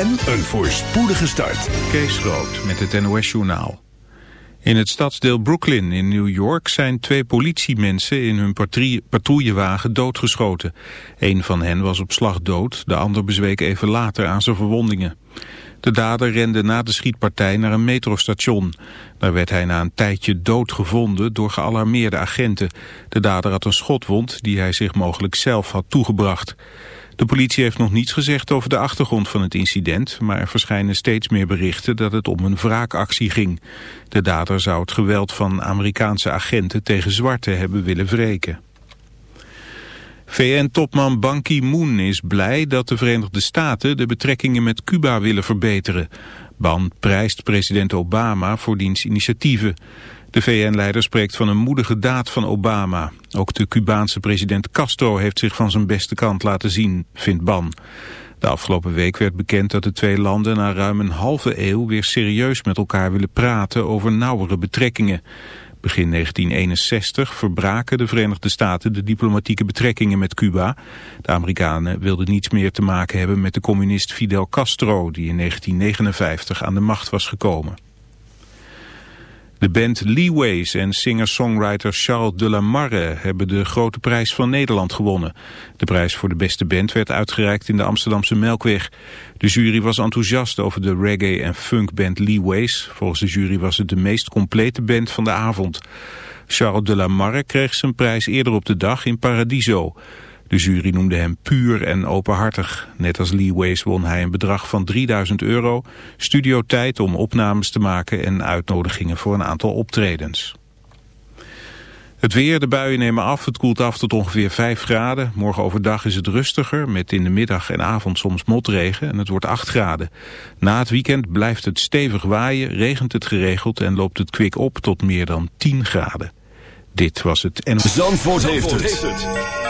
en een voorspoedige start. Kees Groot met het NOS-journaal. In het stadsdeel Brooklyn in New York zijn twee politiemensen in hun patrouillewagen doodgeschoten. Een van hen was op slag dood, de ander bezweek even later aan zijn verwondingen. De dader rende na de schietpartij naar een metrostation. Daar werd hij na een tijdje doodgevonden door gealarmeerde agenten. De dader had een schotwond die hij zich mogelijk zelf had toegebracht. De politie heeft nog niets gezegd over de achtergrond van het incident, maar er verschijnen steeds meer berichten dat het om een wraakactie ging. De dader zou het geweld van Amerikaanse agenten tegen zwarte hebben willen wreken. VN-topman Ban Ki-moon is blij dat de Verenigde Staten de betrekkingen met Cuba willen verbeteren. Ban prijst president Obama voor diens initiatieven. De VN-leider spreekt van een moedige daad van Obama. Ook de Cubaanse president Castro heeft zich van zijn beste kant laten zien, vindt Ban. De afgelopen week werd bekend dat de twee landen na ruim een halve eeuw weer serieus met elkaar willen praten over nauwere betrekkingen. Begin 1961 verbraken de Verenigde Staten de diplomatieke betrekkingen met Cuba. De Amerikanen wilden niets meer te maken hebben met de communist Fidel Castro, die in 1959 aan de macht was gekomen. De band Leeways en singer-songwriter Charles Delamarre hebben de grote prijs van Nederland gewonnen. De prijs voor de beste band werd uitgereikt in de Amsterdamse Melkweg. De jury was enthousiast over de reggae- en funkband Leeways. Volgens de jury was het de meest complete band van de avond. Charles Delamarre kreeg zijn prijs eerder op de dag in Paradiso. De jury noemde hem puur en openhartig. Net als Lee Ways won hij een bedrag van 3000 euro, studiotijd om opnames te maken en uitnodigingen voor een aantal optredens. Het weer, de buien nemen af, het koelt af tot ongeveer 5 graden. Morgen overdag is het rustiger, met in de middag en avond soms motregen en het wordt 8 graden. Na het weekend blijft het stevig waaien, regent het geregeld en loopt het kwik op tot meer dan 10 graden. Dit was het en... Zandvoort, heeft, het.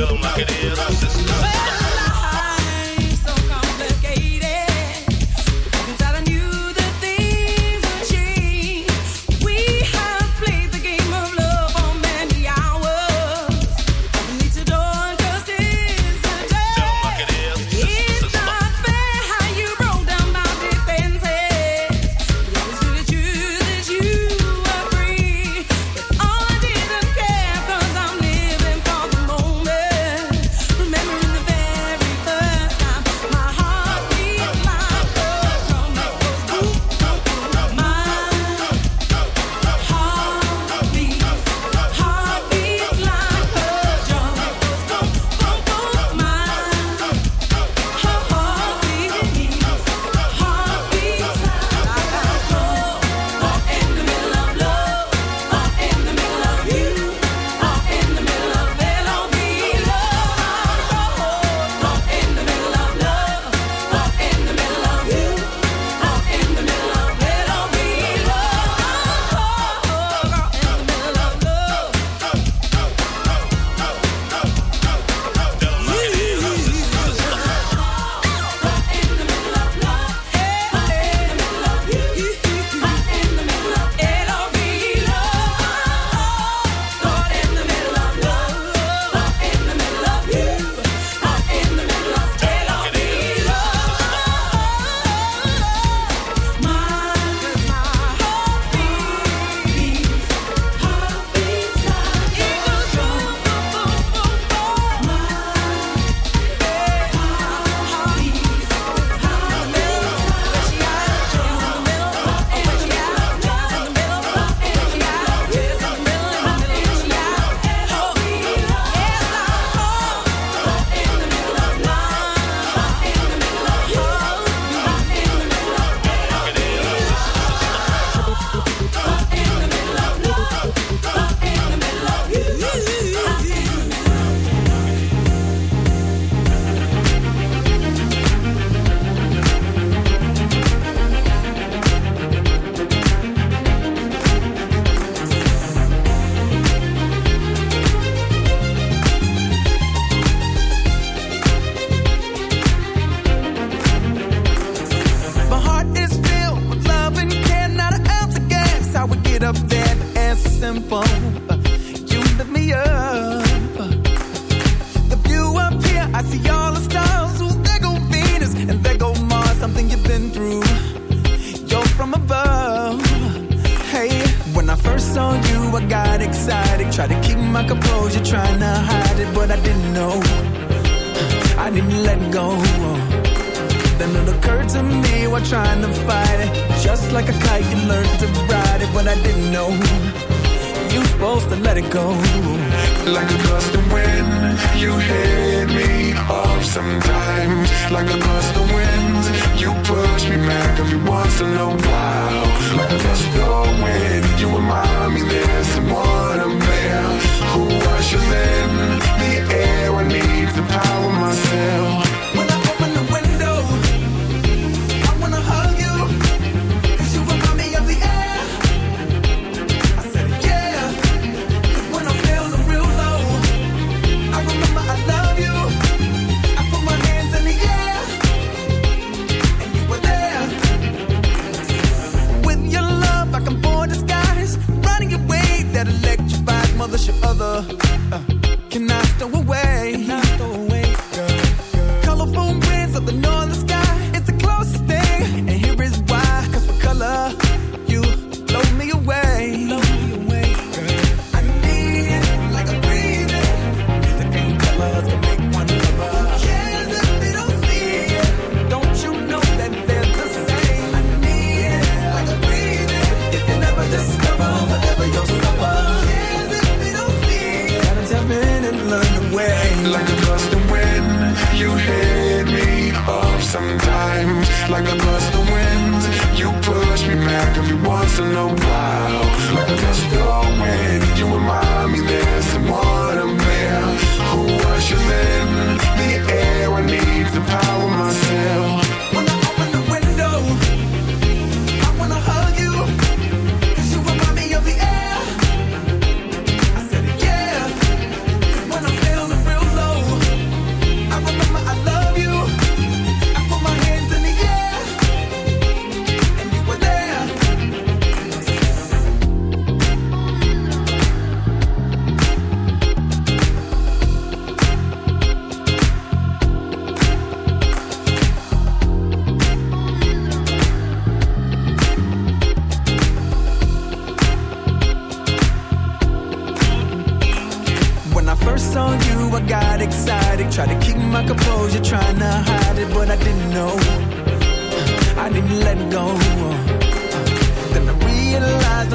dumb like it is.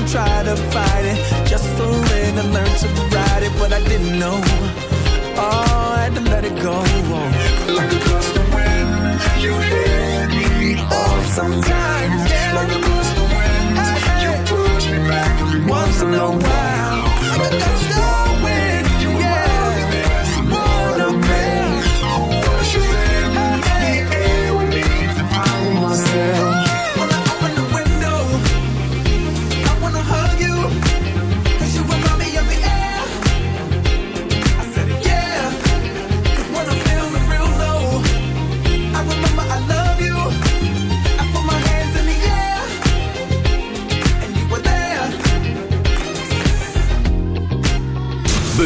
try to fight it. Just surrender, learn to ride it. But I didn't know. Oh, I had to let it go. Like a gust of wind, you hit me off sometimes. Yeah. Like a gust of wind, you push me back. Once in a while.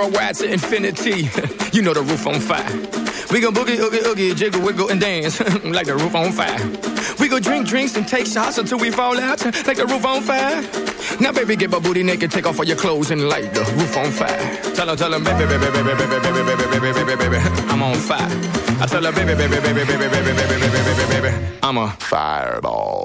worldwide to infinity. you know the roof on fire. We gon' boogie, oogie, oogie, jiggle, wiggle, and dance like the roof on fire. We gon' drink drinks and take shots until we fall out like the roof on fire. Now, baby, get my booty naked, take off all your clothes and light the roof on fire. Tell her, tell her, baby, baby, baby, baby, baby, baby, baby, baby, baby, I'm on fire. I tell her, baby, baby, baby, baby, baby, baby, baby, baby, baby, I'm a fireball.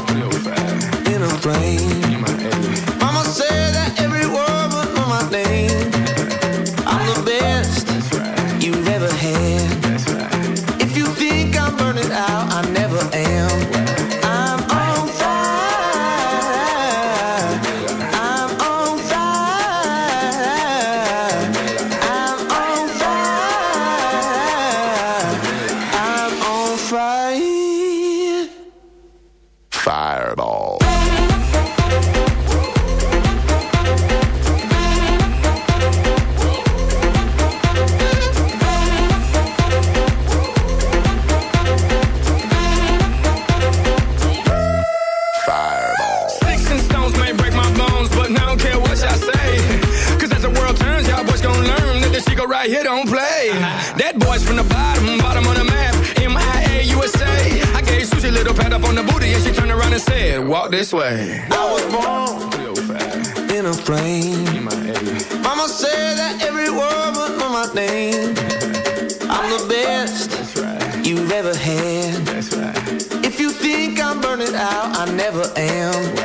name. I'm the best right. you've ever had. Right. If you think I'm burning out, I never am.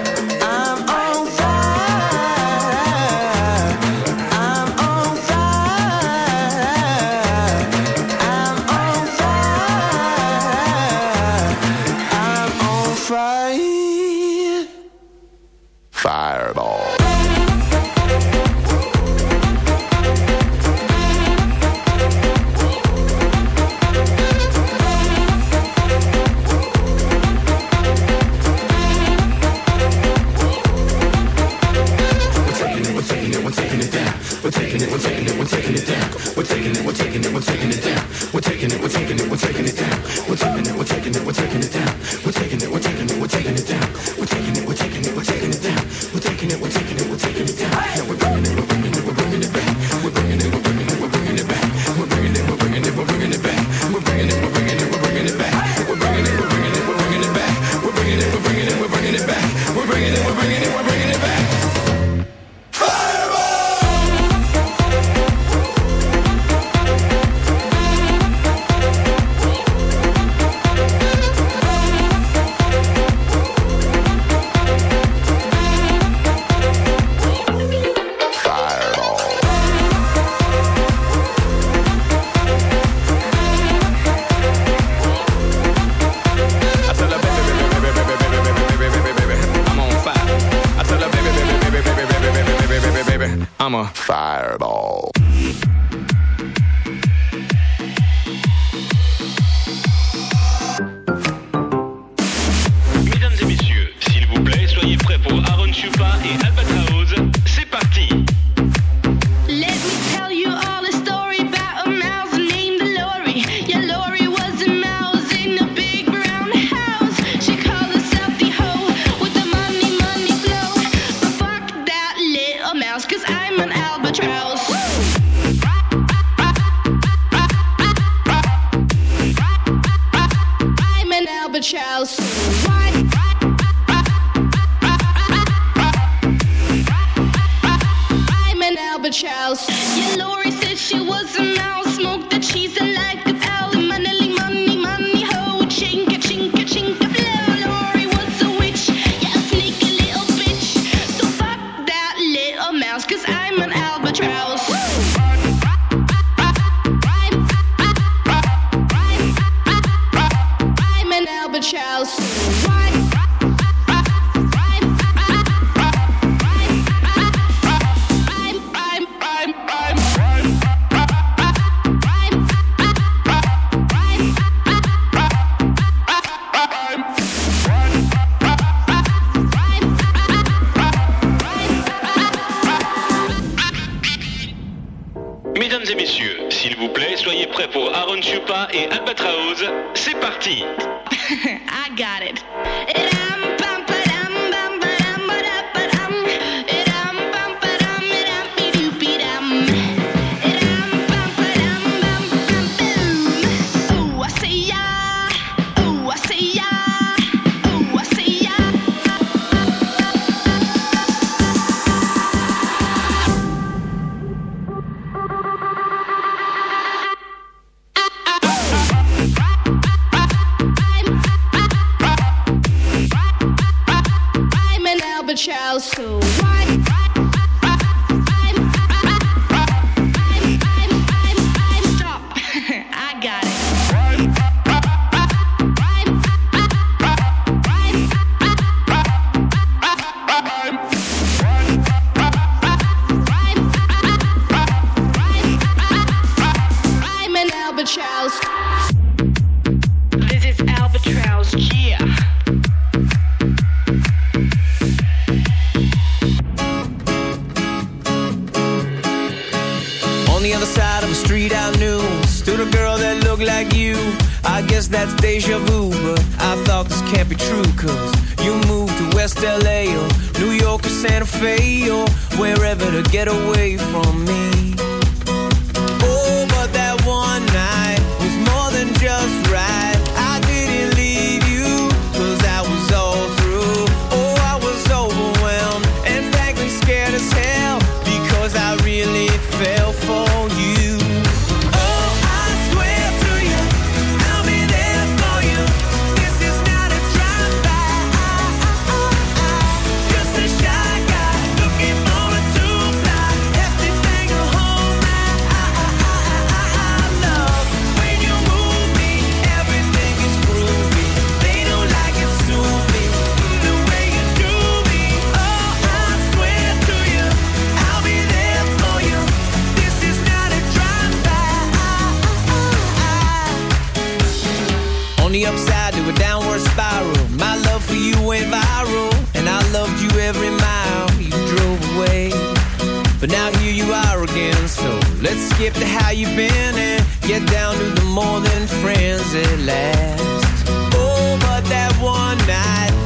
you went viral And I loved you every mile you drove away. But now here you are again So let's skip to how you've been And get down to the more than friends at last. Oh, but that one night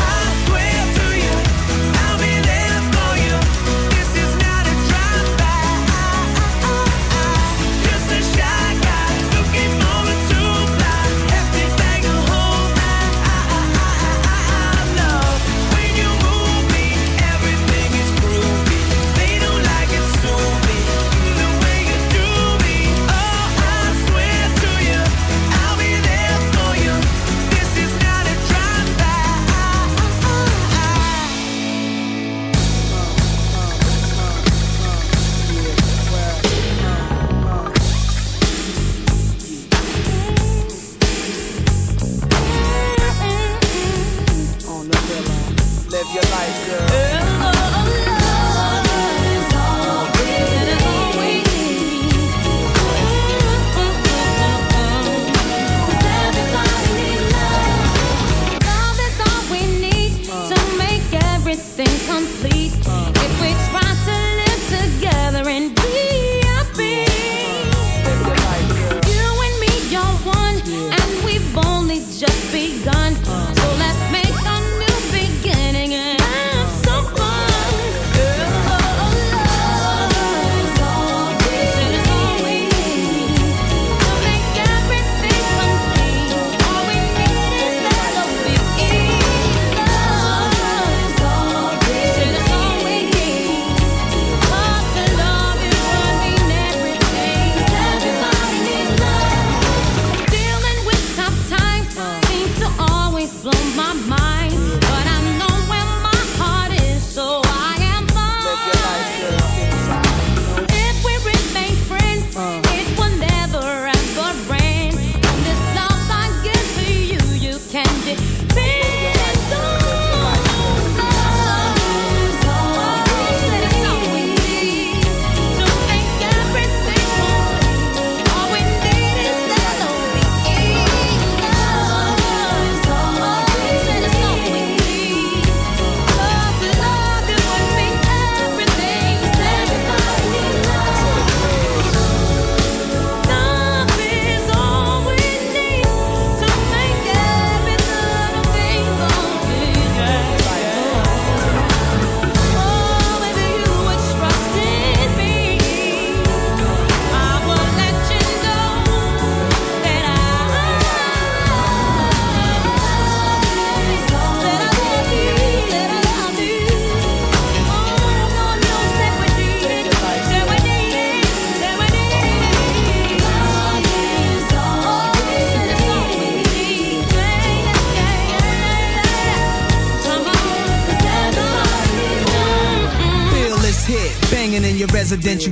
Then you